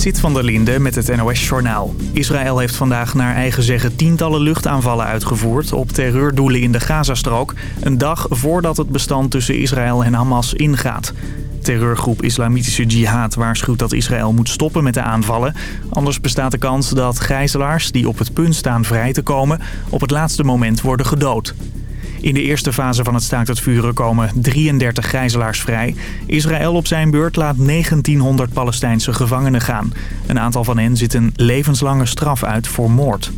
Zit van der Linde met het NOS-journaal. Israël heeft vandaag naar eigen zeggen tientallen luchtaanvallen uitgevoerd... op terreurdoelen in de Gazastrook... een dag voordat het bestand tussen Israël en Hamas ingaat. Terreurgroep Islamitische Jihad waarschuwt dat Israël moet stoppen met de aanvallen. Anders bestaat de kans dat gijzelaars die op het punt staan vrij te komen... op het laatste moment worden gedood. In de eerste fase van het staakt het vuren komen 33 gijzelaars vrij. Israël op zijn beurt laat 1900 Palestijnse gevangenen gaan. Een aantal van hen zit een levenslange straf uit voor moord.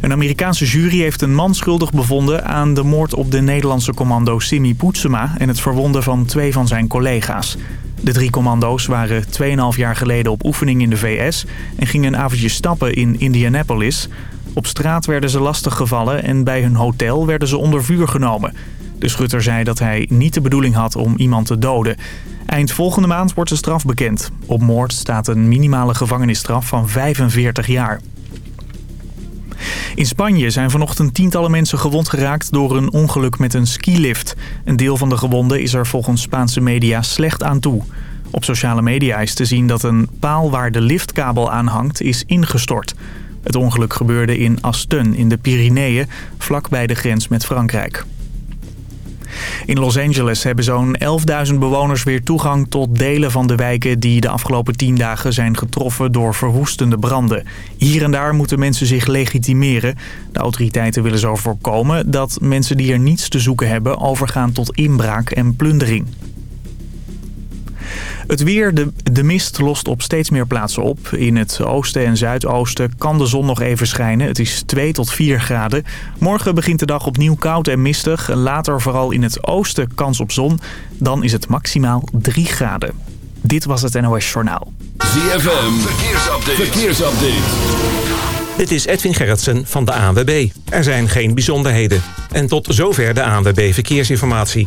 Een Amerikaanse jury heeft een man schuldig bevonden aan de moord op de Nederlandse commando Simi Poetsema en het verwonden van twee van zijn collega's. De drie commando's waren 2,5 jaar geleden op oefening in de VS en gingen een avondje stappen in Indianapolis. Op straat werden ze lastiggevallen en bij hun hotel werden ze onder vuur genomen. De schutter zei dat hij niet de bedoeling had om iemand te doden. Eind volgende maand wordt de straf bekend. Op moord staat een minimale gevangenisstraf van 45 jaar. In Spanje zijn vanochtend tientallen mensen gewond geraakt door een ongeluk met een skilift. Een deel van de gewonden is er volgens Spaanse media slecht aan toe. Op sociale media is te zien dat een paal waar de liftkabel aan hangt is ingestort. Het ongeluk gebeurde in Astun in de Pyreneeën, vlak bij de grens met Frankrijk. In Los Angeles hebben zo'n 11.000 bewoners weer toegang tot delen van de wijken die de afgelopen 10 dagen zijn getroffen door verwoestende branden. Hier en daar moeten mensen zich legitimeren. De autoriteiten willen zo voorkomen dat mensen die er niets te zoeken hebben overgaan tot inbraak en plundering. Het weer, de, de mist lost op steeds meer plaatsen op. In het oosten en zuidoosten kan de zon nog even schijnen. Het is 2 tot 4 graden. Morgen begint de dag opnieuw koud en mistig. Later vooral in het oosten kans op zon. Dan is het maximaal 3 graden. Dit was het NOS Journaal. ZFM, verkeersupdate. verkeersupdate. Dit is Edwin Gerritsen van de ANWB. Er zijn geen bijzonderheden. En tot zover de ANWB Verkeersinformatie.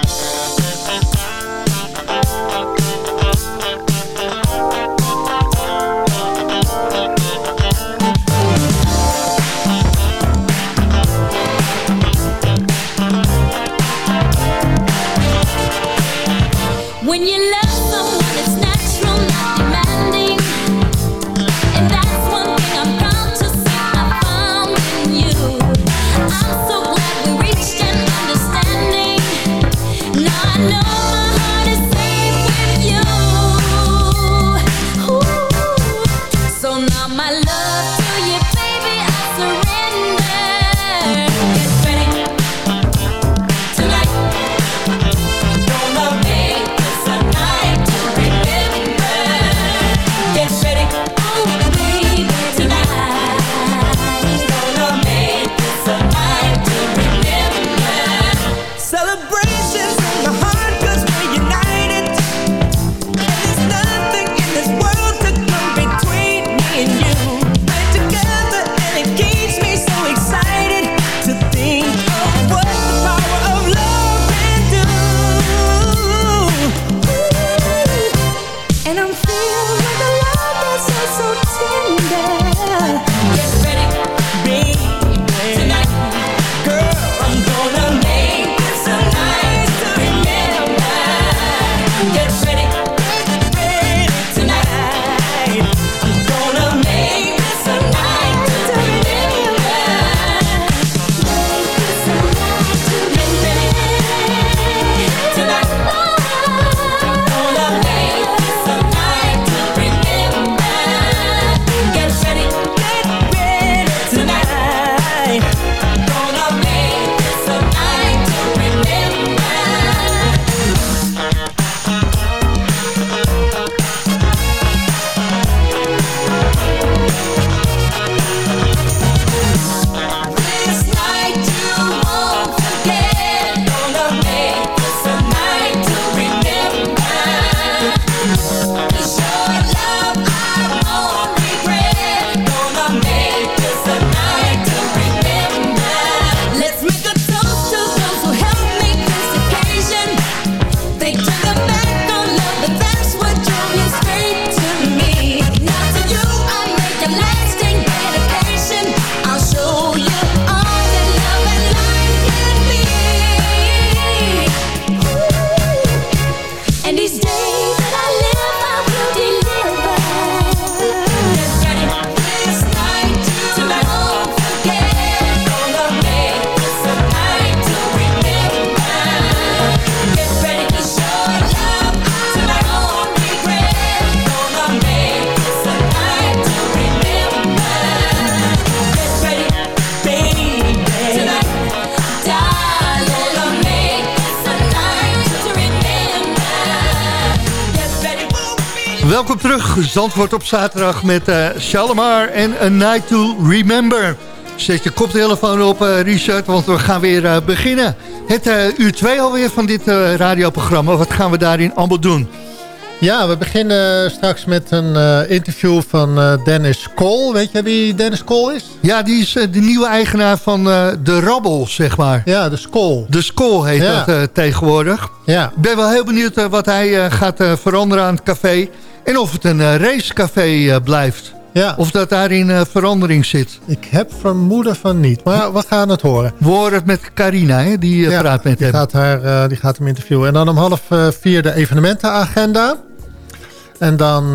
Zandvoort op zaterdag met uh, Shalimar en A Night to Remember. Zet je koptelefoon op, uh, Richard, want we gaan weer uh, beginnen. Het uur 2 alweer van dit radioprogramma. Wat gaan we daarin allemaal doen? Ja, we beginnen straks met een interview van Dennis Kool. Weet je wie Dennis Kool is? Ja, die is de nieuwe eigenaar van de Rabbel, zeg maar. Ja, de Skol. De Skol heet ja. dat tegenwoordig. Ja. Ik ben wel heel benieuwd wat hij gaat veranderen aan het café. En of het een uh, racecafé uh, blijft. Ja. Of dat daarin uh, verandering zit. Ik heb vermoeden van niet, maar we gaan het horen. We horen het met Carina, hè? die ja, praat met die hem. Gaat haar, die gaat hem interviewen. En dan om half vier de evenementenagenda. En dan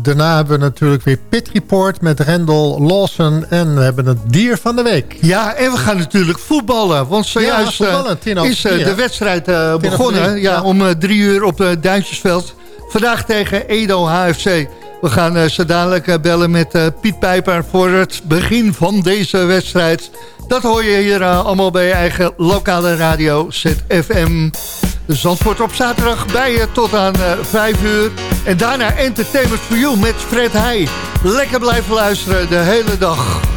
daarna hebben we natuurlijk weer Pit Report met Rendel Lawson. En we hebben het dier van de week. Ja, en we gaan natuurlijk voetballen. Want zojuist ja, voetballen, is de wedstrijd begonnen. Ja, om drie uur op Duintjesveld. Vandaag tegen Edo HFC. We gaan uh, zo dadelijk uh, bellen met uh, Piet Pijper voor het begin van deze wedstrijd. Dat hoor je hier allemaal bij je eigen lokale radio ZFM. Zandvoort op zaterdag bij je tot aan 5 uur. En daarna Entertainment for You met Fred Heij. Lekker blijven luisteren de hele dag.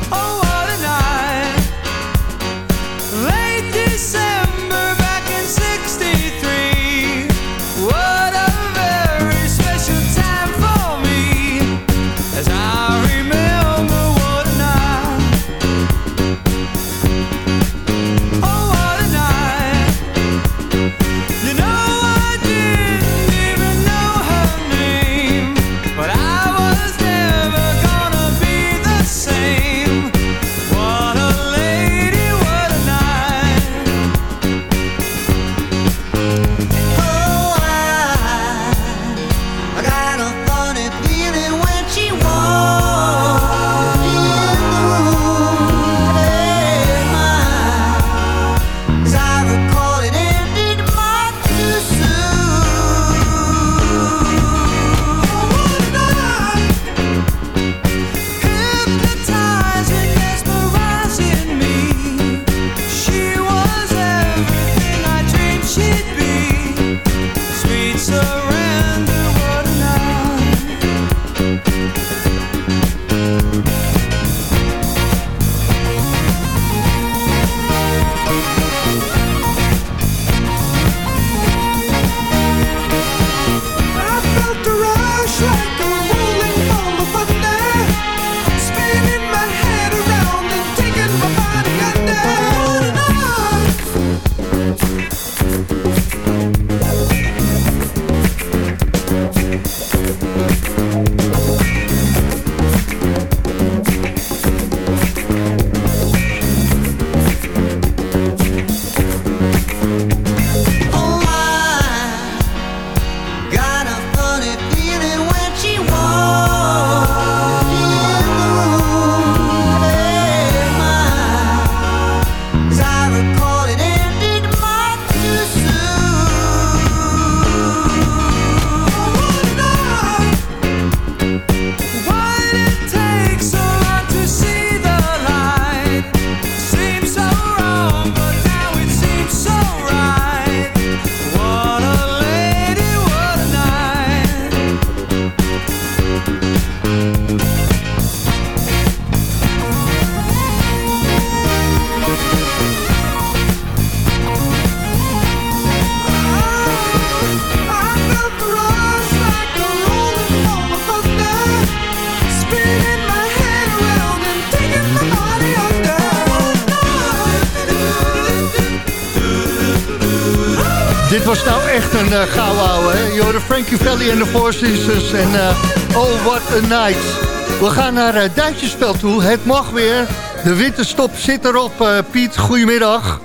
Four Seasons en uh, Oh What a Night. We gaan naar uh, Duintjesveld toe. Het mag weer. De winterstop zit erop. Uh, Piet, goedemiddag.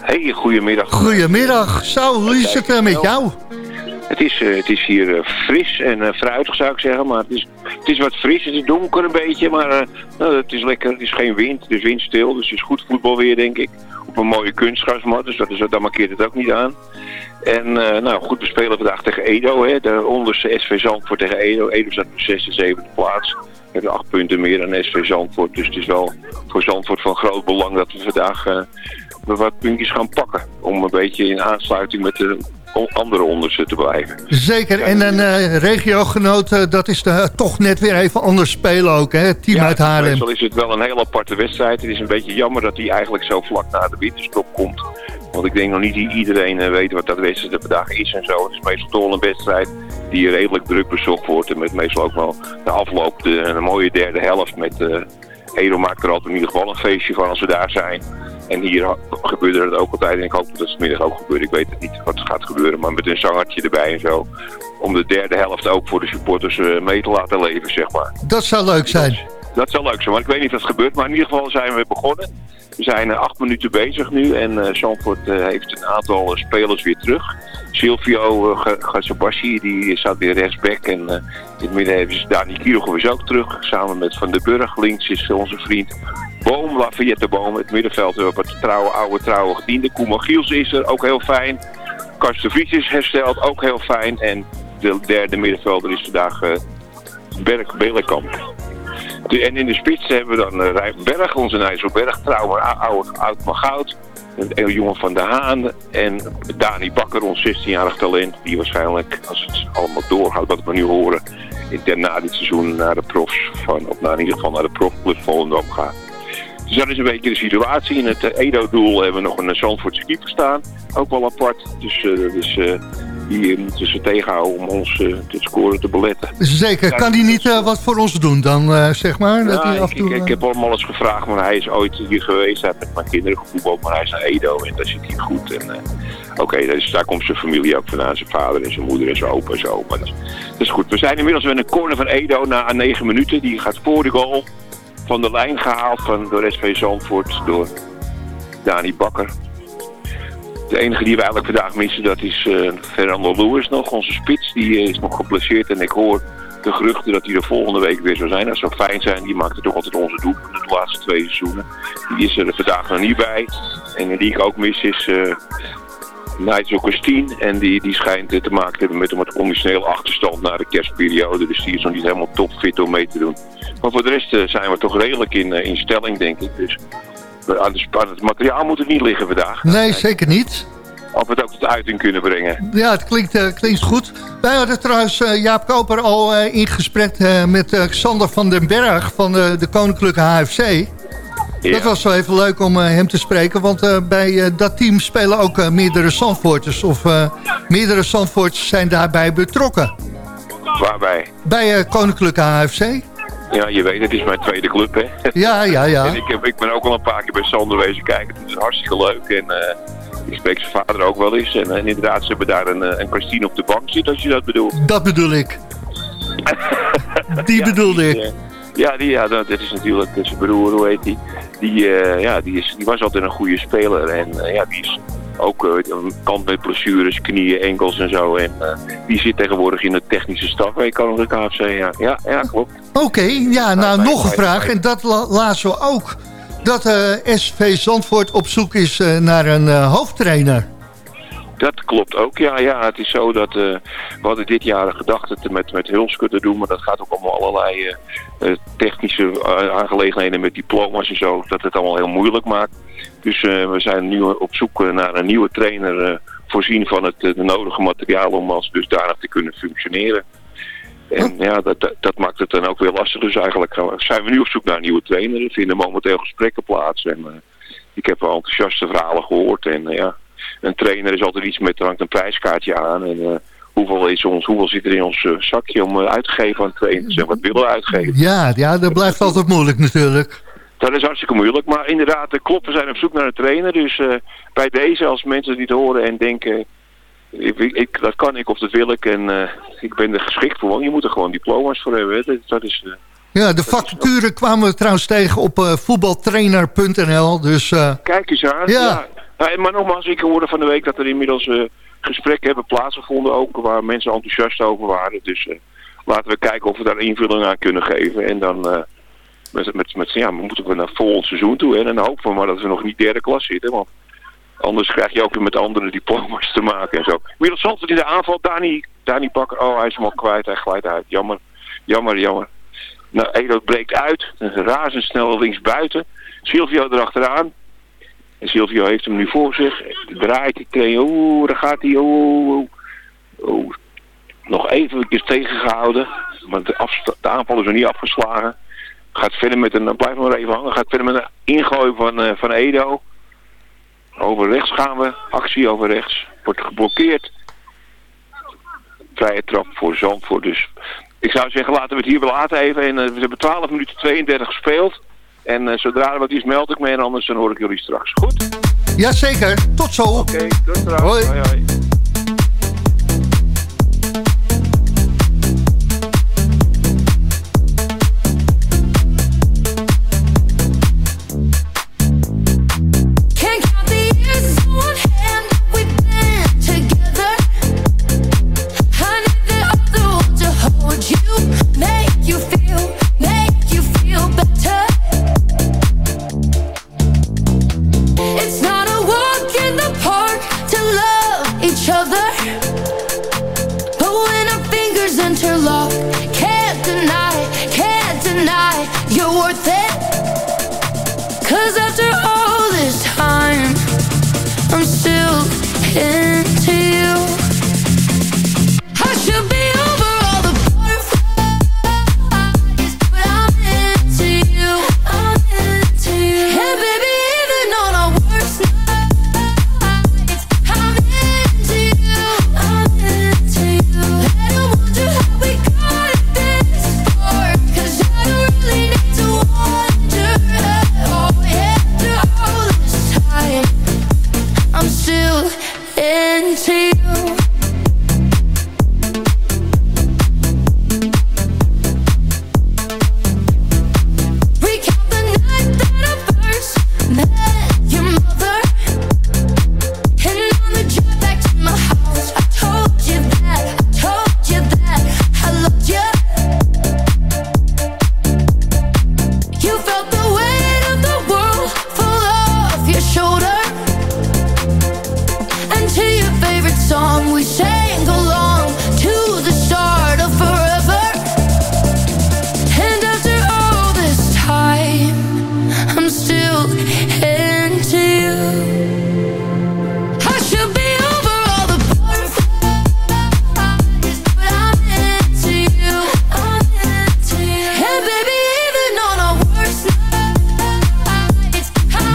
Hey, goedemiddag. Goedemiddag. Zo, hoe is het uh, met jou? Het is, het is hier fris en fruitig zou ik zeggen, maar het is, het is wat fris. Het is donker een beetje, maar nou, het is lekker. Het is geen wind, het is windstil, dus het is goed voetbalweer denk ik. Op een mooie kunstgrasmat, dus dat, is, dat markeert het ook niet aan. En nou goed, we spelen vandaag tegen Edo, hè, de onderste SV Zandvoort tegen Edo. Edo staat op de zesde, zevende plaats. We hebben acht punten meer dan SV Zandvoort, dus het is wel voor Zandvoort van groot belang dat we vandaag we wat puntjes gaan pakken. Om een beetje in aansluiting met de andere onderste te blijven. Zeker, en een eh, regiogenoot, eh, dat is de, toch net weer even anders spelen ook, hè? Team uit Haarlem. Meestal is het wel een heel aparte wedstrijd. Het is een beetje jammer dat hij eigenlijk zo vlak na de winterstop komt. Want ik denk nog niet dat iedereen eh, weet wat dat wedstrijd vandaag is en zo. Het is meestal toch een wedstrijd die redelijk druk bezocht wordt. En met meestal ook wel de afloop de, een mooie derde helft. Met eh Edo maakt er altijd in ieder geval een feestje van als we daar zijn. En hier gebeurde het ook altijd. En ik hoop dat het vanmiddag ook gebeurt. Ik weet het niet wat er gaat gebeuren. Maar met een zangertje erbij en zo. Om de derde helft ook voor de supporters eh, mee te laten leven, zeg maar. Dat zou leuk zijn. Dat zou leuk zijn, want ik weet niet of het gebeurt. Maar in ieder geval zijn we begonnen. We zijn eh, acht minuten bezig nu. En eh Zandvoort eh, heeft een aantal spelers weer terug. Silvio uh, die staat weer rechtsback. En in het midden hebben ze Dani Kierogel is ook terug. Samen met Van den Burg. Links is onze vriend Boom, Lafayette Boom. Het middenveld hebben we trouwe, oude trouwe gediende. Koeman Giels is er, ook heel fijn. Karsten Vries is hersteld, ook heel fijn. En de derde middenvelder is vandaag Berg Belenkamp. En in de spits hebben we dan uh, Rijf Berg, onze Nijsselberg, trouwe oud, oud maar goud. Een, een jongen van de Haan en Dani Bakker, ons 16-jarig talent, die waarschijnlijk, als het allemaal doorgaat wat we nu horen, na dit seizoen naar de profs van, of naar, in ieder geval naar de profclub Volendam gaat. Dus dat is een beetje de situatie. In het eh, Edo-doel hebben we nog een eh, Zandvoortse keeper staan. Ook wel apart. Dus, eh, dus eh, die eh, moeten ze tegenhouden om ons eh, het scoren te beletten. Zeker. Kan hij niet eh, wat voor ons doen dan, eh, zeg maar? Dat Ja, hij af ik, en toe, ik, ik eh, heb allemaal eens gevraagd, maar hij is ooit hier geweest. Hij heeft met mijn kinderen gevoetbald, maar hij is naar Edo en daar zit hij goed. En, eh, Oké, dus daar komt zijn familie ook vandaan, zijn vader en zijn moeder en zijn opa en zo. Maar dat, is- dat is goed. We zijn inmiddels weer in de corner van Edo na 9 minuten. Die gaat voor de goal van de lijn gehaald van, door SV Zandvoort, door Dani Bakker. De enige die we eigenlijk vandaag missen, dat is eh, Fernando Lewis nog, onze spits. Die eh, is nog geblesseerd en ik hoor de geruchten dat hij er volgende week weer zou zijn. Dat zou fijn zijn. Die maakte toch altijd onze doel de laatste twee seizoenen. Die is er vandaag nog niet bij. En die ik ook mis is eh Nigel Christine. En die, die schijnt te maken te hebben met een wat achterstand na de kerstperiode. Dus die is nog niet helemaal topfit om mee te doen. Maar voor de rest zijn we toch redelijk in, in stelling, denk ik. Dus aan, de, sp- aan het materiaal moet het niet liggen vandaag. Nee, zeker niet. Of we het ook tot uiting kunnen brengen. Ja, het klinkt, eh, klinkt goed. Wij hadden trouwens eh, Jaap Koper al eh, in gesprek met Xander van den Berg van de, de Koninklijke HFC. Dat was wel even leuk om hem te spreken, want bij dat team spelen ook meerdere Zandvoorters. Of meerdere Zandvoorters zijn daarbij betrokken. Waarbij, Bij Koninklijke HFC. Ja, je weet, het is mijn tweede club, hè. Ja, ja, ja. En ik, heb, ik ben ook al een paar keer bij Sander wezen kijken. Het is hartstikke leuk. En eh, ik spreek zijn vader ook wel eens. En, eh, inderdaad, ze hebben daar een, eh, een Christine op de bank zitten, als je dat bedoelt. Dat bedoel ik. Die bedoelde ik. Ja, die, ja dat, is natuurlijk zijn broer, hoe heet die? Die, ja, die, is, die was altijd een goede speler. En ja, die is ook eh, kant met blessures, knieën, enkels en zo. En eh, die zit tegenwoordig in de technische staf bij Koninklijke AFC. Ja, ja, ja klopt. Oké, ja, nou nog een vraag. En dat la lazen we ook. Dat eh, SV Zandvoort op zoek is naar een hoofdtrainer. Dat klopt ook, ja. ja het is zo dat eh, we hadden dit jaar gedacht het met, met Hulske te doen, maar dat gaat ook allemaal allerlei eh, eh, technische aangelegenheden met diploma's en zo, dat het allemaal heel moeilijk maakt. Dus we zijn nu op zoek naar een nieuwe trainer, voorzien van het eh, nodige materiaal om als dusdanig te kunnen functioneren. En ja, dat, dat, dat maakt het dan ook weer lastig. Dus eigenlijk zijn we nu op zoek naar een nieuwe trainer. Er vinden momenteel gesprekken plaats. En ik heb wel enthousiaste verhalen gehoord. En ja, een trainer is altijd iets met, er hangt een prijskaartje aan. En eh, hoeveel, is ons, hoeveel zit er in ons eh, zakje om eh, uit te geven aan trainers? En wat willen we uitgeven? Ja, ja, dat blijft altijd moeilijk natuurlijk. Dat is hartstikke moeilijk. Maar inderdaad, klopt, we zijn op zoek naar een trainer. Dus bij deze, als mensen dit horen en denken... Ik, dat kan ik of dat wil ik en ik ben er geschikt voor. Want je moet er gewoon diploma's voor hebben. hè. Dat, dat is, Ja, de vacature kwamen we trouwens tegen op voetbaltrainer.nl. Dus Kijk eens aan. Ja. Ja, maar nogmaals, ik hoorde van de week dat er inmiddels eh, gesprekken hebben plaatsgevonden ook waar mensen enthousiast over waren. Dus eh, laten we kijken of we daar invulling aan kunnen geven. En dan eh, met, met, met, ja, moeten we naar volgend seizoen toe. En dan hopen we maar dat we nog niet derde klas zitten. Want anders krijg je ook weer met andere diploma's te maken en zo. Inmiddels zat het in de aanval. Dani, Dani Bakker, oh hij is hem al kwijt. Hij glijdt uit. Jammer, jammer, jammer. Nou, Edo breekt uit. Razendsnel linksbuiten. Silvio erachteraan. En Silvio heeft hem nu voor zich. Draait die train. Oeh, daar gaat hij. Oeh, oeh. Nog even tegengehouden. Maar de, aanval is nog niet afgeslagen. Gaat verder met een, blijf maar even hangen. Gaat verder met een ingooi van, eh, van Edo. Over rechts gaan we. Actie over rechts. Wordt geblokkeerd. Vrije trap voor Zandvoort. Dus ik zou zeggen, laten we het hier laten even. En, eh, we hebben 12 minuten 32 gespeeld. En eh, zodra er wat is, meld ik me. En anders dan hoor ik jullie straks. Goed? Jazeker, tot zo. Oké, tot straks. Hoi. hoi, hoi.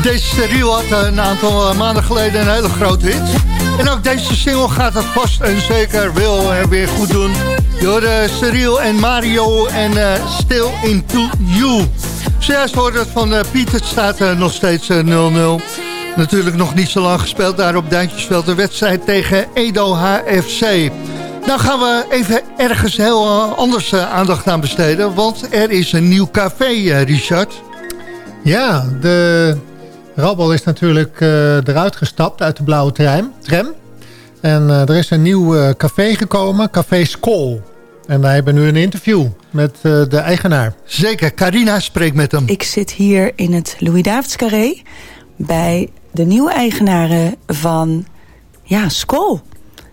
Deze Steriel had een aantal eh, maanden geleden een hele grote hit. En ook deze single gaat het vast en zeker wil eh, weer goed doen. Door Steriel en Mario en eh, Still Into You. Zojuist hoorde het van eh, Piet, het staat nog steeds eh, 0-0. Natuurlijk nog niet zo lang gespeeld daar op Duintjesveld. De wedstrijd tegen Edo HFC. Nou gaan we even ergens heel anders aandacht aan besteden. Want er is een nieuw café, Richard. Ja, de Rabbel is natuurlijk eh, eruit gestapt uit de blauwe tram. tram. En eh, er is een nieuw eh, café gekomen, Café Skol. En wij hebben nu een interview met eh, de eigenaar. Zeker, Carina spreekt met hem. Ik zit hier in het Louis Davids Carré bij de nieuwe eigenaren van ja, Skol.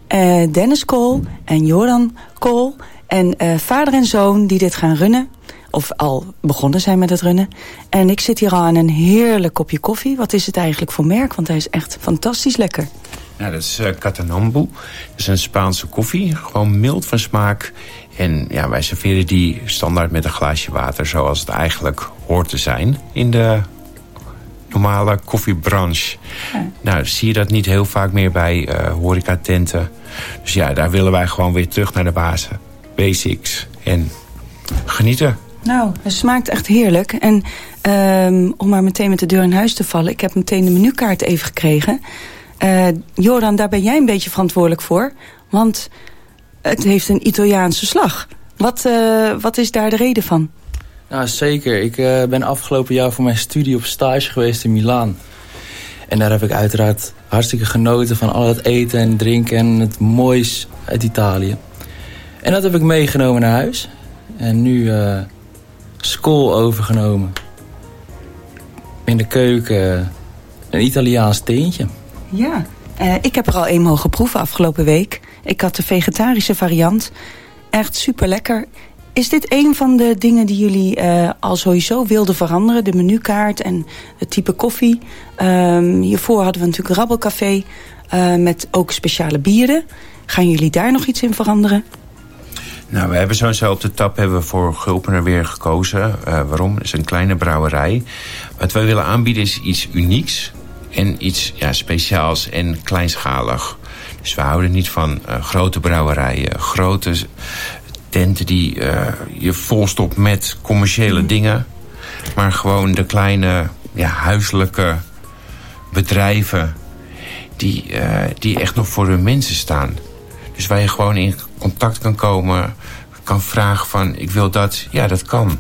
Eh, Dennis Kool en Joran Kool. En eh, vader en zoon die dit gaan runnen. Of al begonnen zijn met het runnen. En ik zit hier al aan een heerlijk kopje koffie. Wat is het eigenlijk voor merk? Want hij is echt fantastisch lekker. Ja, dat is uh, Catanambu. Dat is een Spaanse koffie. Gewoon mild van smaak. En ja, wij serveren die standaard met een glaasje water... zoals het eigenlijk hoort te zijn in de normale koffiebranche. Nou, zie je dat niet heel vaak meer bij uh, horecatenten. Dus ja, daar willen wij gewoon weer terug naar de basis. Basics. En genieten. Nou, het smaakt echt heerlijk. En um, om maar meteen met de deur in huis te vallen... ik heb meteen de menukaart even gekregen. Uh, Joran, daar ben jij een beetje verantwoordelijk voor. Want het heeft een Italiaanse slag. Wat, uh, wat is daar de reden van? Nou, zeker. Ik uh, ben afgelopen jaar voor mijn studie op stage geweest in Milaan. En daar heb ik uiteraard hartstikke genoten van al het eten en drinken... en het moois uit Italië. En dat heb ik meegenomen naar huis. En nu school overgenomen. In de keuken een Italiaans teentje. Ja, uh, ik heb er al een mogen proeven afgelopen week. Ik had de vegetarische variant. Echt super lekker. Is dit een van de dingen die jullie eh, al sowieso wilden veranderen? De menukaart en het type koffie. Ehm, hiervoor hadden we natuurlijk rabbelcafé eh, met ook speciale bieren. Gaan jullie daar nog iets in veranderen? Nou, we hebben sowieso op de tap hebben we voor Gulpener weer gekozen. Eh, waarom? Het is een kleine brouwerij. Wat wij willen aanbieden is iets unieks. En iets ja, speciaals en kleinschalig. Dus we houden niet van eh, grote brouwerijen. Grote tenten die eh, je volstopt met commerciële dingen. Maar gewoon de kleine ja, huiselijke bedrijven... Die, die echt nog voor hun mensen staan. Dus waar je gewoon in contact kan komen, kan vragen van ik wil dat, ja dat kan.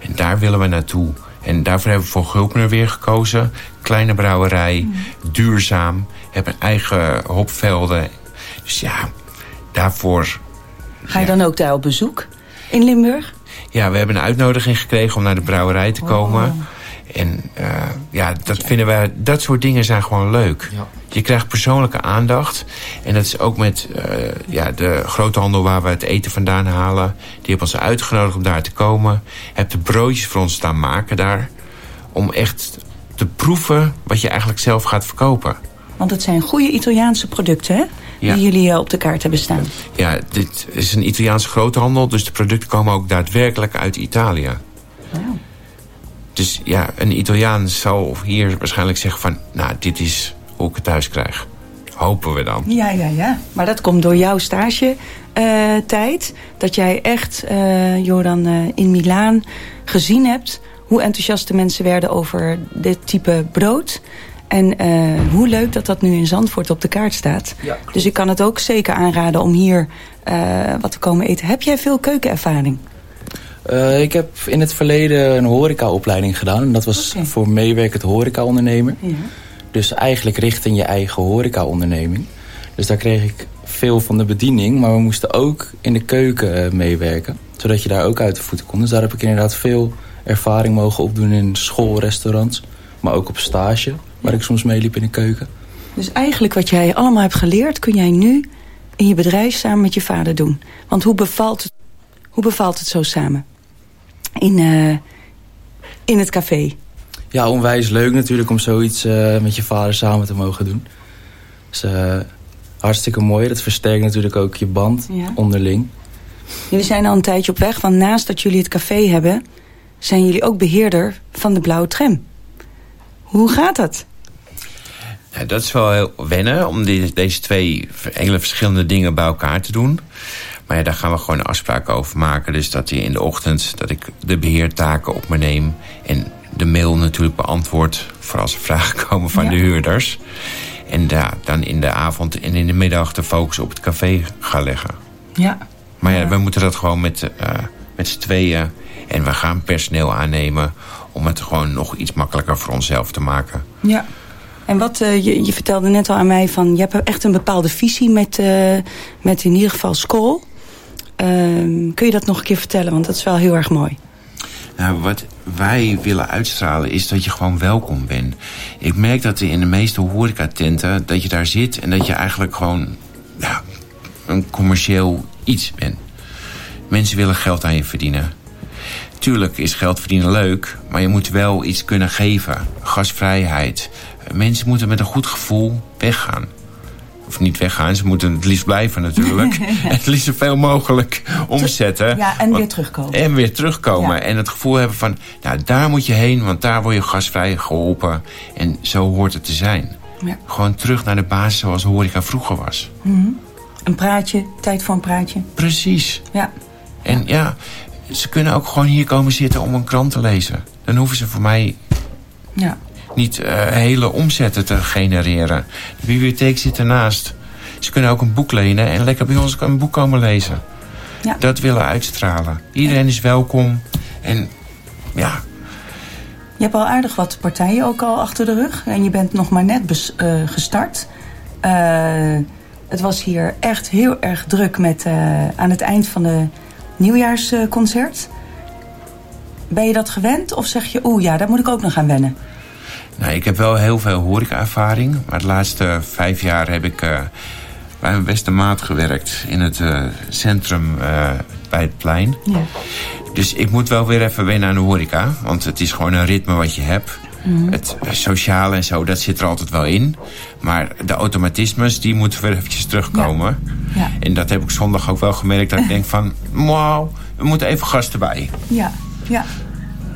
En daar willen we naartoe. En daarvoor hebben we voor Gulpener weer gekozen. Kleine brouwerij, duurzaam, hebben eigen hopvelden. Dus ja, daarvoor... Ga je dan ook daar op bezoek in Limburg? Ja, we hebben een uitnodiging gekregen om naar de brouwerij te komen. En eh, ja, dat vinden wij, dat soort dingen zijn gewoon leuk. Je krijgt persoonlijke aandacht. En dat is ook met eh, ja, de groothandel waar we het eten vandaan halen. Die hebben ons uitgenodigd om daar te komen. Heb de broodjes voor ons staan maken daar. Om echt te proeven wat je eigenlijk zelf gaat verkopen. Want het zijn goede Italiaanse producten, hè? Ja. Die jullie eh, op de kaart hebben staan. Ja, dit is een Italiaanse groothandel. Dus de producten komen ook daadwerkelijk uit Italië. Dus ja, een Italiaan zal hier waarschijnlijk zeggen van... nou, dit is hoe ik het thuis krijg. Hopen we dan. Ja, ja, ja. Maar dat komt door jouw stage eh, tijd. Dat jij echt, eh Jordan, eh, in Milaan gezien hebt... hoe enthousiast de mensen werden over dit type brood. En eh, hoe leuk dat dat nu in Zandvoort op de kaart staat. dus ik kan het ook zeker aanraden om hier eh, wat te komen eten. Heb jij veel keukenervaring? Eh, ik heb in het verleden een horecaopleiding gedaan. En dat was voor meewerkend horecaondernemer. Dus eigenlijk richting je eigen horecaonderneming. Dus daar kreeg ik veel van de bediening. Maar we moesten ook in de keuken eh, meewerken. Zodat je daar ook uit de voeten kon. Dus daar heb ik inderdaad veel ervaring mogen opdoen in schoolrestaurants. Maar ook op stage, waar ik soms meeliep in de keuken. Dus eigenlijk wat jij allemaal hebt geleerd... kun jij nu in je bedrijf samen met je vader doen. Want hoe bevalt het, hoe bevalt het zo samen? In, eh, in het café. Ja, onwijs leuk natuurlijk om zoiets eh, met je vader samen te mogen doen. Dus eh, hartstikke mooi. Dat versterkt natuurlijk ook je band Ja. onderling. Jullie zijn al een tijdje op weg, want naast dat jullie het café hebben... zijn jullie ook beheerder van de Blauwe Tram. Hoe gaat dat? Ja, dat is wel heel wennen om die- deze twee hele verschillende dingen bij elkaar te doen. Maar ja, daar gaan we gewoon een afspraak over maken. Dus dat hij in de ochtend dat ik de beheertaken op me neem. En de mail natuurlijk beantwoord voor als er vragen komen van Ja. de huurders. En ja, dan in de avond en in de middag de focus op het café gaan leggen. Ja. Maar ja, we moeten dat gewoon met, eh, met z'n tweeën. En we gaan personeel aannemen om het gewoon nog iets makkelijker voor onszelf te maken. Ja. En wat, eh, je, je vertelde net al aan mij van... je hebt echt een bepaalde visie met, eh, met in ieder geval school. Ehm, kun je dat nog een keer vertellen? Want dat is wel heel erg mooi. Nou, wat wij willen uitstralen is dat je gewoon welkom bent. Ik merk dat in de meeste horecatenten dat je daar zit... en dat je eigenlijk gewoon ja, een commercieel iets bent. Mensen willen geld aan je verdienen. Tuurlijk is geld verdienen leuk, maar je moet wel iets kunnen geven. Gasvrijheid. Mensen moeten met een goed gevoel weggaan. Of niet weggaan, ze moeten het liefst blijven natuurlijk. Het liefst zoveel mogelijk omzetten. Ja, en weer terugkomen. en weer terugkomen. Ja. En het gevoel hebben van, nou daar moet je heen, want daar word je gasvrij geholpen. En zo hoort het te zijn. Ja. Gewoon terug naar de basis zoals horeca vroeger was. Mhm. Een praatje, tijd voor een praatje. Precies. Ja. En ja, ze kunnen ook gewoon hier komen zitten om een krant te lezen. Dan hoeven ze voor mij Ja. Niet eh, hele omzetten te genereren. De bibliotheek zit ernaast. Ze kunnen ook een boek lenen en lekker bij ons een boek komen lezen. Ja. Dat willen uitstralen. Iedereen is welkom. En ja, Je hebt al aardig wat partijen ook al achter de rug. En je bent nog maar net bes- eh, gestart. Eh, het was hier echt heel erg druk met aan het eind van de nieuwjaarsconcert. ben je dat gewend of zeg je, oeh ja, daar moet ik ook nog aan wennen? Nou, ik heb wel heel veel horeca-ervaring. Maar de laatste vijf jaar heb ik eh, bij mijn beste maat gewerkt. In het eh, centrum eh, bij het plein. Ja. Dus ik moet wel weer even wennen aan de horeca. Want het is gewoon een ritme wat je hebt. Mhm. Het sociale en zo, dat zit er altijd wel in. Maar de automatismes, die moeten weer eventjes terugkomen. Ja. En dat heb ik zondag ook wel gemerkt. Dat ik denk van, wauw, we moeten even gas erbij. Ja, ja.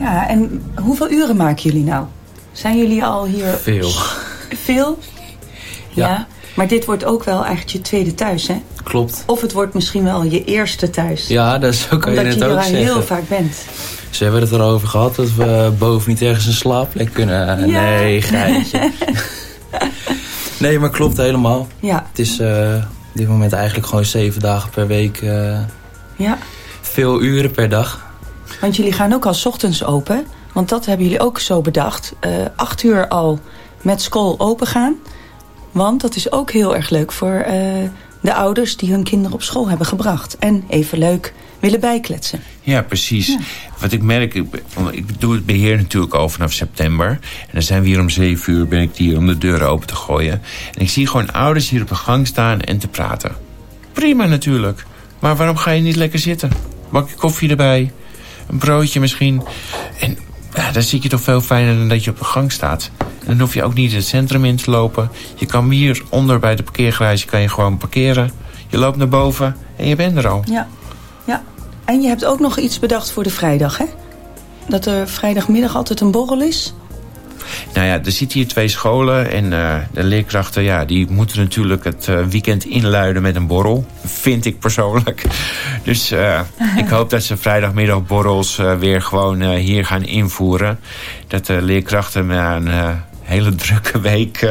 Ja, en hoeveel uren maken jullie nou? Zijn jullie al hier... Veel. Veel? Ja. Ja. Maar dit wordt ook wel eigenlijk je tweede thuis, hè? Klopt. Of het wordt misschien wel je eerste thuis. Ja, dat kan je Omdat het je ook zeggen. heel vaak bent. Ze hebben het erover gehad dat we boven niet ergens een slaapplek kunnen. Ja. Nee, geintje. nee, maar klopt helemaal. Ja. Het is eh, op dit moment eigenlijk gewoon zeven dagen per week. eh, Ja, veel uren per dag. want jullie gaan ook al 's ochtends open. Want dat hebben jullie ook zo bedacht. Eh acht uur al met school open gaan. Want dat is ook heel erg leuk voor eh, de ouders die hun kinderen op school hebben gebracht. En even leuk willen bijkletsen. Ja, precies. Wat ik merk, ik doe het beheer natuurlijk al vanaf september. En dan zijn we hier om zeven uur, ben ik hier om de deuren open te gooien. En ik zie gewoon ouders hier op de gang staan en te praten. Prima natuurlijk. Maar waarom ga je niet lekker zitten? Bakje koffie erbij, een broodje misschien. En ja, dan zit je toch veel fijner dan dat je op de gang staat. En dan hoef je ook niet het centrum in te lopen. Je kan hier onder bij de parkeergarage kan je gewoon parkeren. Je loopt naar boven en je bent er al. Ja, ja. En je hebt ook nog iets bedacht voor de vrijdag, hè? Dat er vrijdagmiddag altijd een borrel is. Nou ja, er zitten hier twee scholen en eh, de leerkrachten ja, die moeten natuurlijk het eh, weekend inluiden met een borrel. Vind ik persoonlijk. Dus eh, ik hoop dat ze vrijdagmiddagborrels eh, weer gewoon hier gaan invoeren. Dat de leerkrachten na een hele drukke week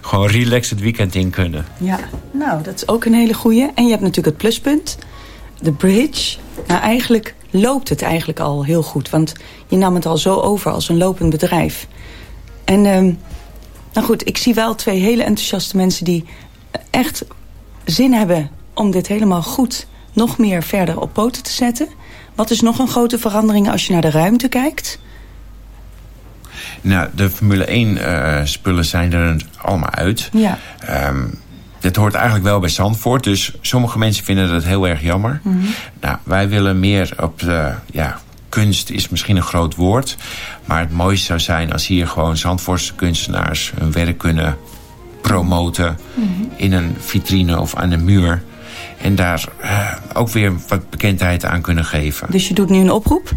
gewoon relaxed het weekend in kunnen. Ja, nou, dat is ook een hele goeie. En je hebt natuurlijk het pluspunt, de bridge. Nou, eigenlijk loopt het eigenlijk al heel goed. Want je nam het al zo over als een lopend bedrijf. En, ehm, nou goed, ik zie wel twee hele enthousiaste mensen... die echt zin hebben om dit helemaal goed nog meer verder op poten te zetten. Wat is nog een grote verandering als je naar de ruimte kijkt? Nou, de Formule 1 eh, spullen zijn er allemaal uit. Ja. Dit hoort eigenlijk wel bij Zandvoort. Dus sommige mensen vinden dat heel erg jammer. Mhm. Nou, wij willen meer op de... Ja, kunst is misschien een groot woord. Maar het mooiste zou zijn als hier gewoon Zandvoortse kunstenaars... hun werk kunnen promoten Mhm. in een vitrine of aan de muur. En daar eh, ook weer wat bekendheid aan kunnen geven. Dus je doet nu een oproep?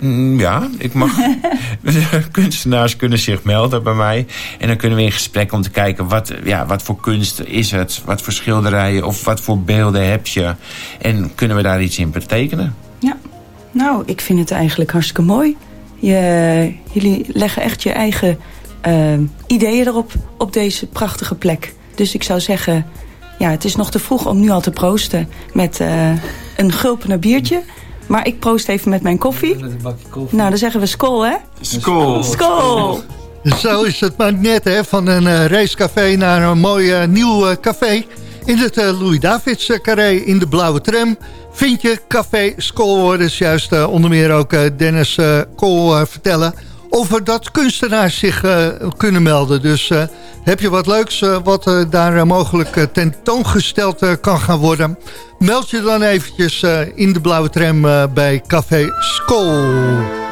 Mm, Ja, ik mag. kunstenaars kunnen zich melden bij mij. En dan kunnen we in gesprek om te kijken wat, ja, wat voor kunst is het, wat voor schilderijen of wat voor beelden heb je. En kunnen we daar iets in betekenen? Ja, nou, ik vind het eigenlijk hartstikke mooi. Je, jullie leggen echt je eigen eh, ideeën erop, op deze prachtige plek. Dus ik zou zeggen, ja, het is nog te vroeg om nu al te proosten met eh, een gulpende biertje. Maar ik proost even met mijn koffie. Met een bakje koffie. Nou, dan zeggen we skool, hè? Skool. Skool! Zo is het maar net, hè, van een eh, racecafé naar een mooi nieuw café. In het eh, Louis-Davids eh, carré in de blauwe tram vind je Café. Hoorde dus juist eh, onder meer ook eh, Dennis eh Kool vertellen... over dat kunstenaars zich kunnen melden. Dus heb je wat leuks wat daar mogelijk tentoongesteld kan gaan worden... meld je dan eventjes in de blauwe tram bij Café Skool.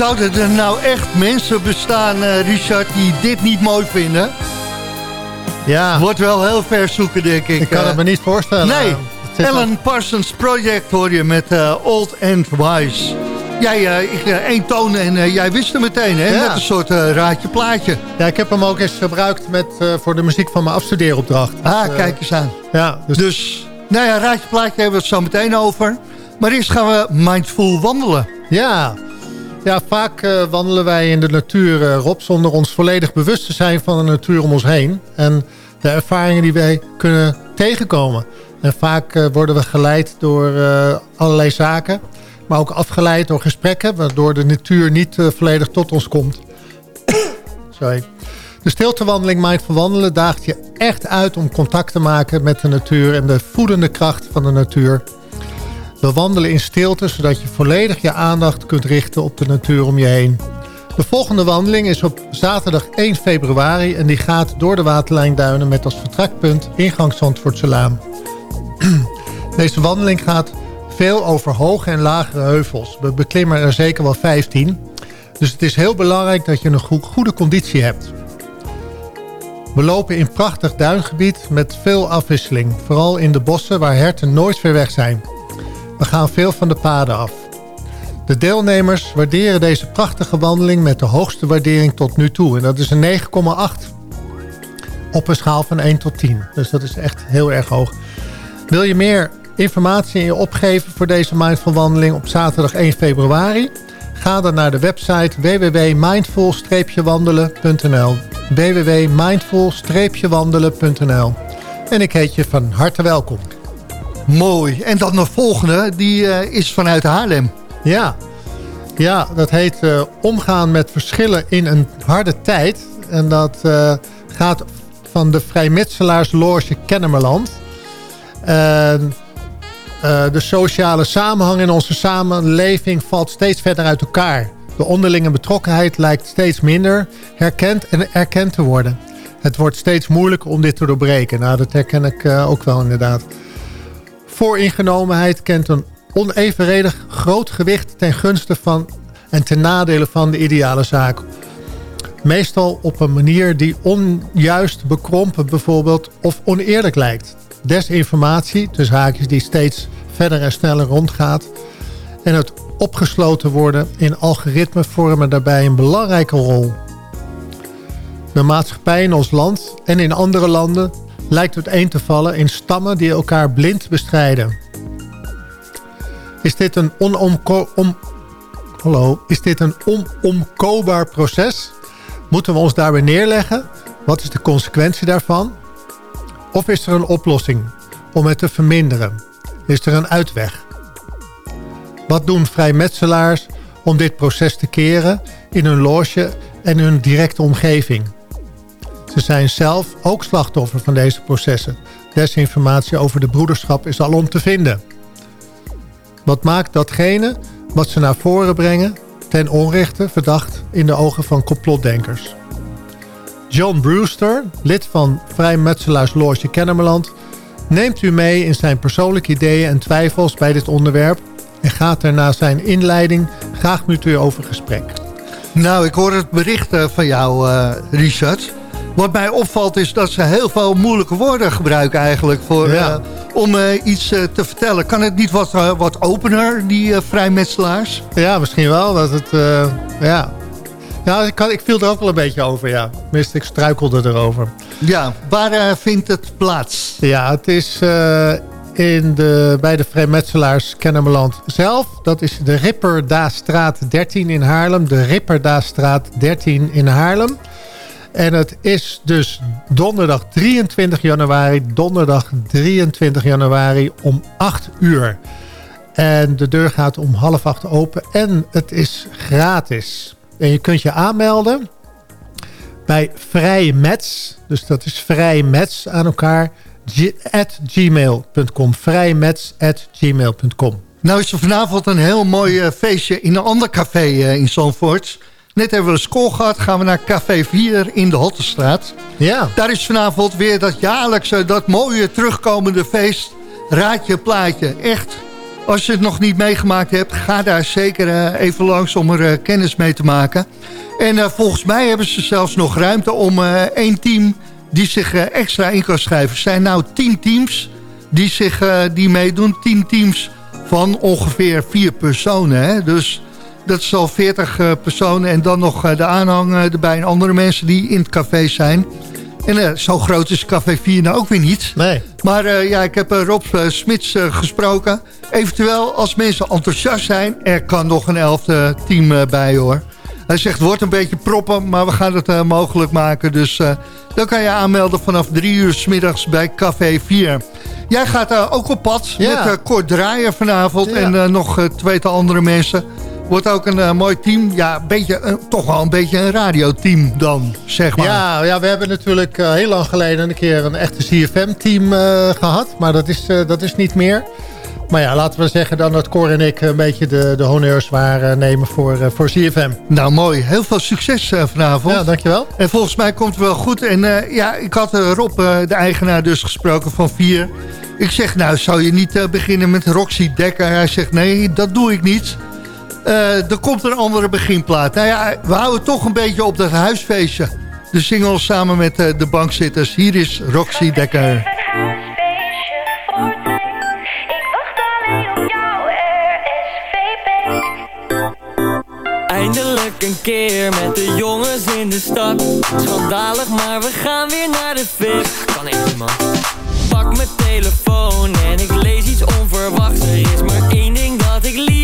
Zouden er nou echt mensen bestaan, eh, Richard, die dit niet mooi vinden? Ja. Wordt wel heel ver zoeken, denk ik. Ik kan eh. het me niet voorstellen. Nee, Alan Parsons Project hoor je met eh, Old and Wise. Jij, ik, eh, één toon en jij wist het meteen, hè? Ja. Net een soort raadje plaatje. Ja, ik heb hem ook eens gebruikt met, voor de muziek van mijn afstudeeropdracht. Ah, Dus, kijk eens aan. Ja, dus, Dus, nou ja, raadje plaatje hebben we het zo meteen over. Maar eerst gaan we mindful wandelen. ja. Ja, vaak eh, wandelen wij in de natuur, eh, Rob, zonder ons volledig bewust te zijn van de natuur om ons heen. En de ervaringen die wij kunnen tegenkomen. En vaak eh, worden we geleid door allerlei zaken. Maar ook afgeleid door gesprekken, waardoor de natuur niet volledig tot ons komt. Sorry. De stiltewandeling Mindful Wandelen daagt je echt uit om contact te maken met de natuur en de voedende kracht van de natuur. We wandelen in stilte zodat je volledig je aandacht kunt richten op de natuur om je heen. De volgende wandeling is op zaterdag 1 februari en die gaat door de Waterlijnduinen met als vertrekpunt ingang Zandvoortselaan. Deze wandeling gaat veel over hoge en lagere heuvels. We beklimmen er zeker wel 15. Dus het is heel belangrijk dat je een go- goede conditie hebt. We lopen in prachtig duingebied met veel afwisseling. Vooral in de bossen waar herten nooit ver weg zijn. We gaan veel van de paden af. De deelnemers waarderen deze prachtige wandeling met de hoogste waardering tot nu toe. En dat is een 9,8 op een schaal van 1 tot 10. Dus dat is echt heel erg hoog. Wil je meer informatie in je opgeven voor deze Mindful wandeling op zaterdag 1 februari? Ga dan naar de website www.mindful-wandelen.nl www.mindful-wandelen.nl En ik heet je van harte welkom. Mooi. En dan de volgende, die eh, is vanuit Haarlem. Ja, ja dat heet eh, omgaan met verschillen in een harde tijd. En dat eh, gaat van de vrijmetselaarsloge Kennemerland. En, de sociale samenhang in onze samenleving valt steeds verder uit elkaar. De onderlinge betrokkenheid lijkt steeds minder herkend en erkend te worden. Het wordt steeds moeilijker om dit te doorbreken. Nou, dat herken ik ook wel inderdaad. Vooringenomenheid kent een onevenredig groot gewicht ten gunste van en ten nadele van de ideale zaak. Meestal op een manier die onjuist, bekrompen bijvoorbeeld of oneerlijk lijkt. Desinformatie, dus haakjes die steeds verder en sneller rondgaat. En het opgesloten worden in algoritmen vormen daarbij een belangrijke rol. De maatschappij in ons land en in andere landen lijkt uiteen te vallen in stammen die elkaar blind bestrijden. Is dit een onomko om, hallo, is dit een onomkoopbaar proces? Moeten we ons daarbij neerleggen? Wat is de consequentie daarvan? Of is er een oplossing om het te verminderen? Is er een uitweg? Wat doen vrijmetselaars om dit proces te keren in hun loge en hun directe omgeving? Ze zijn zelf ook slachtoffer van deze processen. Desinformatie over de broederschap is alom te vinden. Wat maakt datgene wat ze naar voren brengen ten onrechte verdacht in de ogen van complotdenkers? John Brewster, lid van Vrijmetselaarsloge Kennemerland... neemt u mee in zijn persoonlijke ideeën en twijfels bij dit onderwerp... en gaat er na zijn inleiding graag met u over gesprek. Nou, ik hoor het bericht eh, van jou, eh, Richard. Wat mij opvalt is dat ze heel veel moeilijke woorden gebruiken eigenlijk... Voor, Ja. eh, om eh, iets eh, te vertellen. Kan het niet wat, wat opener, die vrijmetselaars? Ja, misschien wel. Dat het, ja. Ja, ik, kan, ik viel er ook wel een beetje over, ja. Tenminste, ik struikelde erover. Ja, waar vindt het plaats? Ja, het is in de, bij de vrijmetselaars Kennemerland zelf. Dat is de Ripperdaastraat 13 in Haarlem. De Ripperdaastraat 13 in Haarlem. En het is dus donderdag 23 januari. Donderdag 23 januari om 8 uur. En de deur gaat om half acht open. En het is gratis. En je kunt je aanmelden bij Vrijmets. Dus dat is Vrijmets aan elkaar. at gmail.com. Vrijmets at gmail.com. Nou is er vanavond een heel mooi eh, feestje in een ander café eh, in Zandvoort. Net hebben we een school gehad, gaan we naar Café 4 in de Hottenstraat. Ja. Daar is vanavond weer dat jaarlijkse, dat mooie terugkomende feest. Raadje plaatje, echt. Als je het nog niet meegemaakt hebt, ga daar zeker eh, even langs om er eh, kennis mee te maken. En eh, volgens mij hebben ze zelfs nog ruimte om één team die zich extra in kan schrijven. Er zijn nou tien teams die, zich, die meedoen. Tien teams van ongeveer vier personen. Hè? Dus dat is al 40 eh, personen en dan nog eh, de aanhang eh, erbij en andere mensen die in het café zijn. En eh, zo groot is Café 4 nou ook weer niet. Nee. Maar ja, ik heb Rob Smits gesproken. Eventueel, als mensen enthousiast zijn, er kan nog een elfde team bij hoor. Hij zegt, het wordt een beetje proppen, maar we gaan het mogelijk maken. Dus dan kan je aanmelden vanaf drie uur 's middags bij Café 4. Jij gaat ook op pad Ja. met Kort Draaier vanavond Ja. en nog tweetal andere mensen. Wordt ook een eh, mooi team. Ja, een beetje, eh, toch wel een beetje een radioteam dan, zeg maar. Ja, ja, we hebben natuurlijk eh, heel lang geleden een keer een echte CFM-team eh, gehad. Maar dat is, dat is niet meer. Maar ja, laten we zeggen dan dat Cor en ik een beetje de, de honneurs waarnemen voor, eh, voor CFM. Nou, mooi. Heel veel succes vanavond. Ja, dankjewel. En volgens mij komt het wel goed. En ja, ik had Rob, de eigenaar, dus gesproken van vier. Ik zeg, nou, zou je niet beginnen met Roxy Dekker? Hij zegt, nee, dat doe ik niet. Eh, er komt een andere beginplaat. Nou ja, we houden toch een beetje op dat huisfeestje. De single samen met eh, de bankzitters. Hier is Roxy Dekker. Eindelijk een keer met de jongens in de stad Schandalig, maar we gaan weer naar de VIP Kan echt niet, man Pak mijn telefoon en ik lees iets onverwachts Er is maar één ding dat ik liever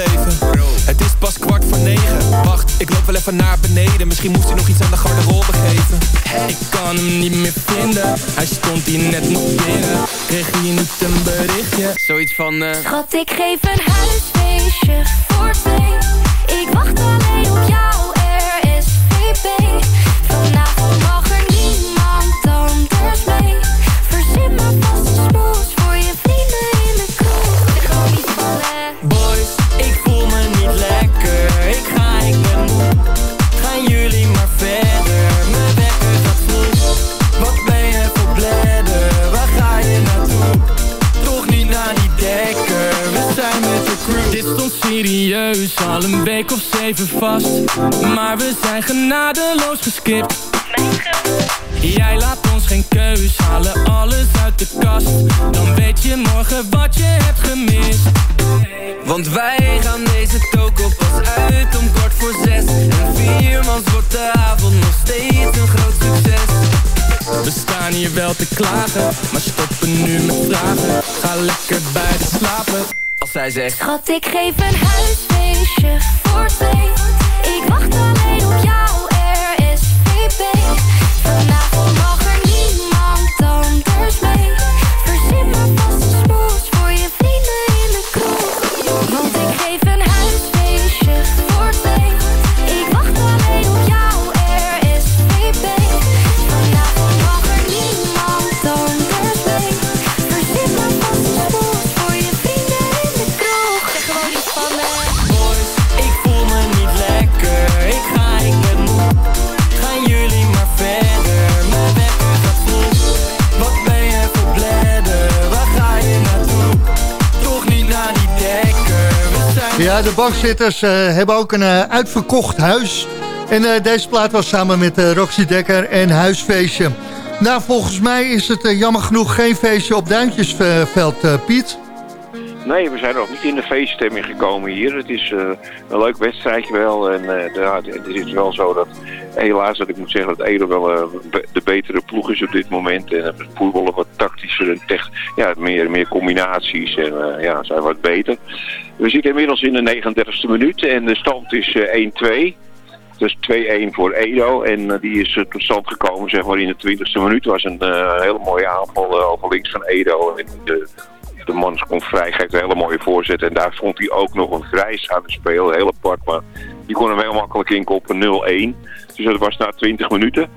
gebleven? Het is pas kwart voor negen Wacht, ik loop wel even naar beneden Misschien moest hij nog iets aan de garderobe geven Ik kan hem niet meer vinden Hij stond hier net nog binnen Kreeg hier niet een berichtje Zoiets van eh Schat, ik geef een huisfeestje voor twee. Ik wacht alleen op jou, RSVP. Vanavond mag er niemand anders mee. Verzin maar vast een smoes week of zeven vast. Maar we zijn genadeloos geskipt. Jij laat ons geen keus, halen alles uit de kast. Dan weet je morgen wat je hebt gemist. Want wij gaan deze toko pas uit om kwart voor zes. En viermans wordt de avond nog steeds een groot succes. We staan hier wel te klagen, maar stoppen nu met vragen. Ga lekker bij de slapen, als zij zegt Schat, ik geef een huisfeestje voor twee. Ik wacht alleen op jou, RSVP. Vanavond mag er niemand anders mee. Ja, de bankzitters eh, hebben ook een eh, uitverkocht huis. En eh, deze plaat was samen met Roxy Dekker en Huisfeestje. Nou, volgens mij is het jammer genoeg geen feestje op Duintjesveld, Piet. Nee, we zijn nog niet in de feeststemming gekomen hier. Het is een leuk wedstrijdje wel. En ja, het is wel zo dat helaas dat ik moet zeggen dat Edo wel de betere ploeg is op dit moment. En het voetballen wat tactischer tech, ja, meer, meer combinaties en eh, ja, zijn wat beter. We zitten inmiddels in de 39e minuut en de stand is eh, 1-2. Dus 2-1 voor Edo. En eh, die is eh, tot stand gekomen zeg maar, in de 20e minuut. was een eh, hele mooie aanval eh, over links van Edo. En de, de man komt vrij, geeft een hele mooie voorzet. En daar vond hij ook nog een vrij aan het spelen. Heel apart, maar die kon hem heel makkelijk inkoppen 0-1. Dus dat was na 20 minuten.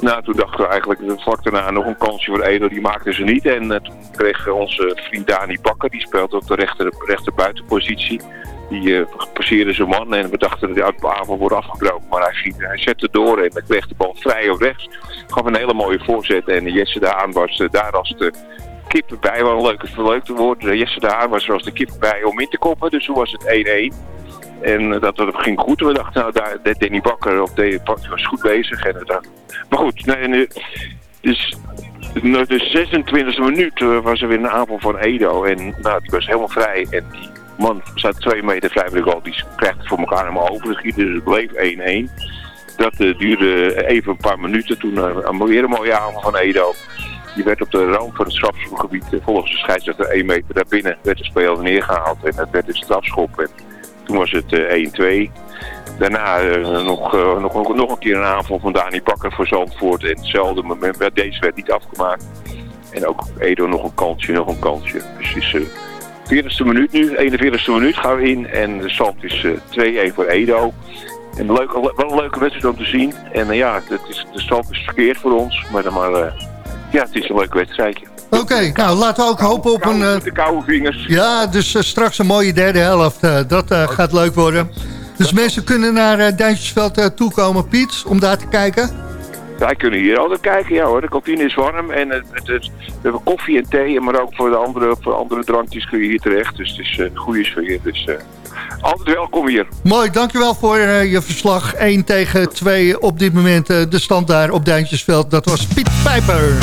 Nou, toen dachten we eigenlijk vlak daarna nog een kansje voor Edo. Die maakten ze niet. En eh, toen kreeg onze vriend Dani Bakker, die speelt op de rechter, buitenpositie. Die eh, passeerde zijn man en we dachten dat hij uit de avond wordt afgebroken. Maar hij, ging, hij zette door en kreeg de bal vrij op rechts. Gaf een hele mooie voorzet en Jesse de Haan was eh, daar als de kip bij. Wel een leuke verleukte woord. Jesse de Haan was de kip bij om in te koppen. Dus toen was het 1-1. En eh, dat, dat ging goed. We dachten, nou, daar, Danny Bakker of Danny Bakker was goed bezig. En, dachten- maar goed, nee, nu, dus nou, de 26e minuut eh, was er weer een aanval van Edo. En nou, die was helemaal vrij. En die man staat twee meter vrij bij de goal. Die krijgt het voor elkaar helemaal overgeschieten. Dus het bleef 1-1. Dat eh, duurde even een paar minuten. Toen uh, weer een mooie aanval van Edo. Die werd op de rand van het strafschopgebied eh, volgens de scheidsrechter 1 meter daarbinnen. Werd de speler neergehaald en het werd een strafschop. En toen was het eh, 1-2. Daarna eh, nog, eh, nog, nog, een keer een aanval van Dani Bakker voor Zandvoort. En hetzelfde moment, werd- deze werd niet afgemaakt. En ook Edo nog een kansje, nog een kansje. Dus het is eh 40ste minuut nu, 41ste minuut gaan we in. En de stand is eh 2-1 voor Edo. En leuk, wel een leuke wedstrijd om te zien. En eh, ja, het is, de stand is verkeerd voor ons. Maar, dan maar eh, ja, het is een leuk wedstrijdje. Oké, nou laten we ook hopen op een... eh, De koude vingers. ja, dus eh, straks een mooie derde helft. eh, dat gaat leuk worden. Dus mensen kunnen naar Duintjesveld eh, toekomen, Piet, om daar te kijken. Wij kunnen hier altijd kijken, ja hoor. De kantine is warm en het, het, het- we hebben koffie en thee. Maar ook voor de andere, voor andere drankjes kun je hier terecht. Dus het is een goede sfeer. Dus altijd welkom hier. Mooi, dankjewel voor je verslag. 1 tegen 2 op dit moment de stand daar op Duintjesveld. Dat was Piet Pijper.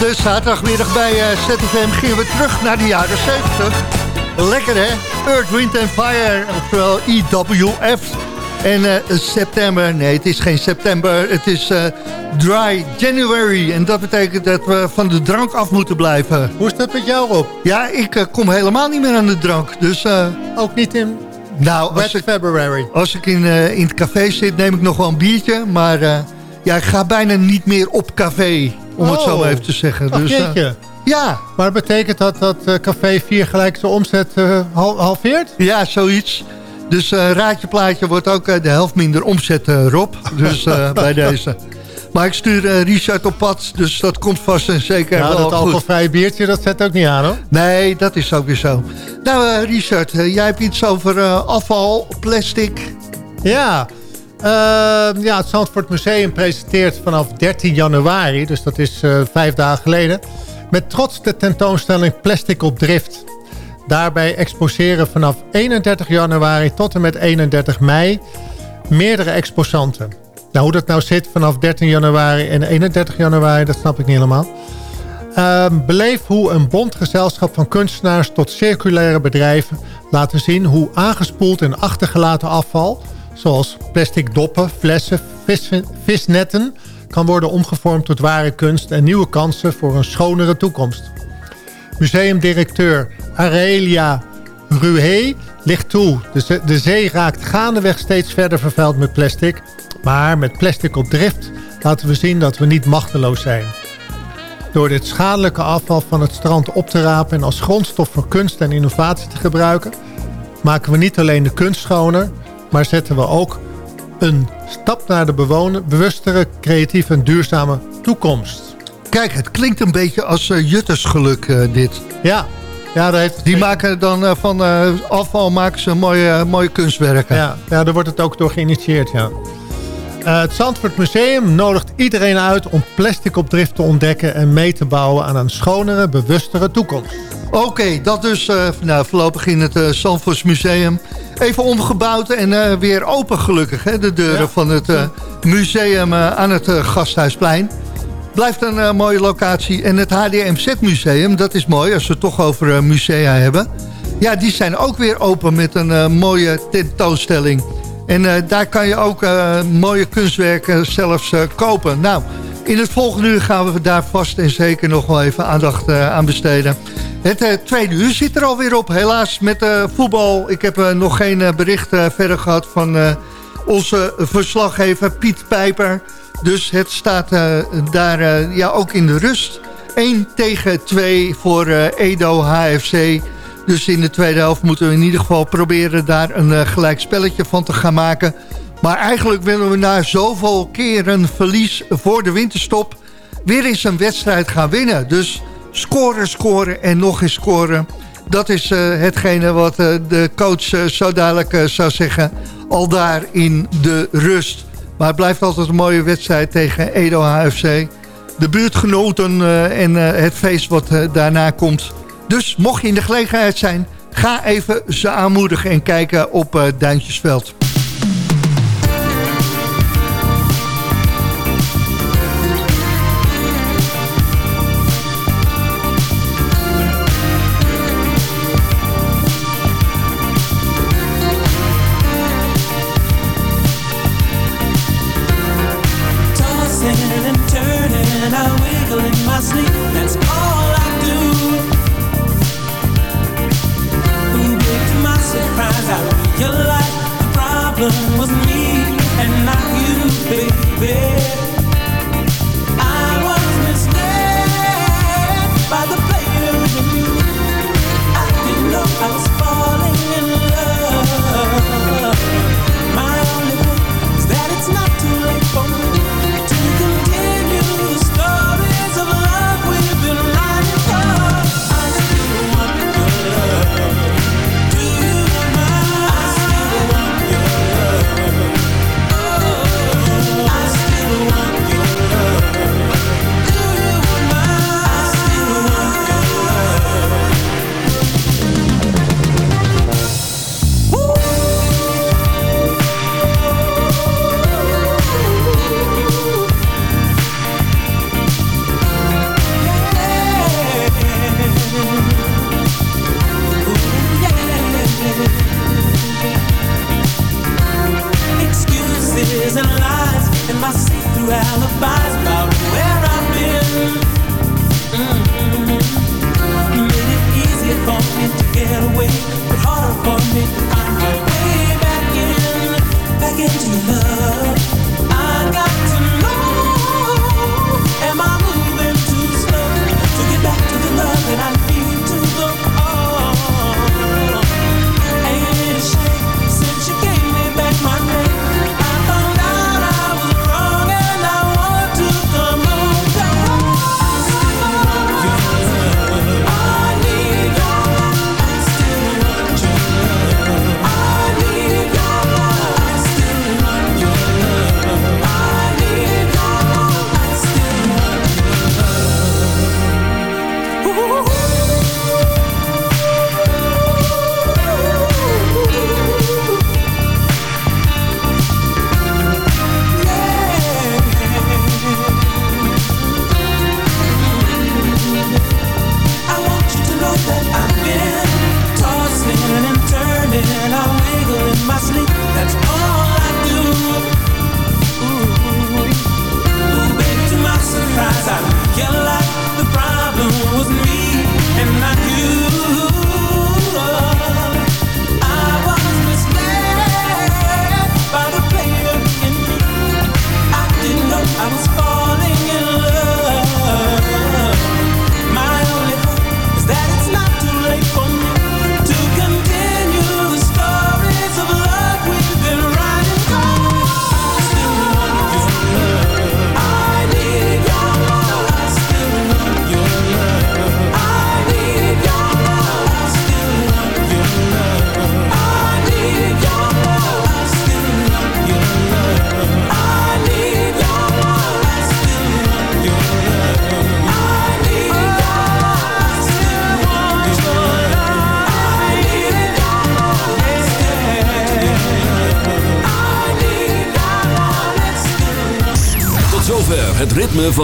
De zaterdagmiddag bij eh, ZFM gingen we terug naar de jaren 70. Lekker hè? Earth, Wind and Fire, oftewel EWF. En eh, september, nee het is geen september, het is eh, dry January. En dat betekent dat we van de drank af moeten blijven. Hoe is dat met jou op? Ja, ik kom helemaal niet meer aan de drank. Dus, Ook niet in nou, als ik, February? als ik in, in het café zit, neem ik nog wel een biertje. Maar ja, ik ga bijna niet meer op café, om het zo Oh. maar even te zeggen. Dus, eh, ja, Maar betekent dat dat eh, Café 4 gelijk zijn omzet eh, hal- halveert? Ja, zoiets. Dus raadje plaatje wordt ook de helft minder omzet, Rob. Dus bij deze. Maar ik stuur Richard op pad, dus dat komt vast en zeker Ja, wel dat alcoholvrije biertje, dat zet ook niet aan hoor. Nee, dat is ook weer zo. Nou, Richard, jij hebt iets over afval, plastic. Ja, ja, het Zandvoort Museum presenteert vanaf 13 januari, dus dat is eh, vijf dagen geleden, met trots de tentoonstelling Plastic op Drift. Daarbij exposeren vanaf 31 januari tot en met 31 mei meerdere exposanten. Nou, hoe dat nou zit vanaf 13 januari en 31 januari, dat snap ik niet helemaal. Ehm, beleef hoe een bondgezelschap van kunstenaars tot circulaire bedrijven laten zien hoe aangespoeld en achtergelaten afval, zoals plastic doppen, flessen, vis, visnetten, kan worden omgevormd tot ware kunst en nieuwe kansen voor een schonere toekomst. Museumdirecteur Aurelia Ruhe ligt toe. De, de zee raakt gaandeweg steeds verder vervuild met plastic. Maar met plastic op drift laten we zien dat we niet machteloos zijn. Door dit schadelijke afval van het strand op te rapen en als grondstof voor kunst en innovatie te gebruiken, maken we niet alleen de kunst schoner, maar zetten we ook een stap naar de bewoner, bewustere, creatieve en duurzame toekomst. Kijk, het klinkt een beetje als eh, Juttersgeluk eh, dit. Ja. ja heeft... Die maken dan eh, van afval maken ze mooie, mooie kunstwerken. Ja, ja, daar wordt het ook door geïnitieerd, ja. Het Zandvoort Museum nodigt iedereen uit om plastic op drift te ontdekken... en mee te bouwen aan een schonere, bewustere toekomst. Oké, dat dus nou, voorlopig in het uh, Zandvoorts Museum. Even omgebouwd en eh, weer open gelukkig, hè, de deuren Ja. van het eh, museum eh, aan het Gasthuisplein. Blijft een mooie locatie. En het HDMZ-museum, dat is mooi als we het toch over musea hebben. Ja, die zijn ook weer open met een mooie tentoonstelling. En daar kan je ook mooie kunstwerken zelfs kopen. Nou, in het volgende uur gaan we daar vast en zeker nog wel even aandacht eh, aan besteden. Het eh, tweede uur zit er alweer op. Helaas met eh, voetbal. Ik heb nog geen bericht verder gehad van onze verslaggever Piet Pijper. Dus het staat daar ja, ook in de rust. 1 tegen 2 voor Edo HFC. Dus in de tweede helft moeten we in ieder geval proberen daar een gelijk spelletje van te gaan maken. Maar eigenlijk willen we na zoveel keren verlies voor de winterstop... weer eens een wedstrijd gaan winnen. Dus scoren, scoren en nog eens scoren. Dat is eh, hetgene wat eh, de coach eh, zo dadelijk zou zeggen. Al daar in de rust. Maar het blijft altijd een mooie wedstrijd tegen Edo HFC. De buurtgenoten en het feest wat daarna komt. Dus mocht je in de gelegenheid zijn... ga even ze aanmoedigen en kijken op Duintjesveld. Sleep. That's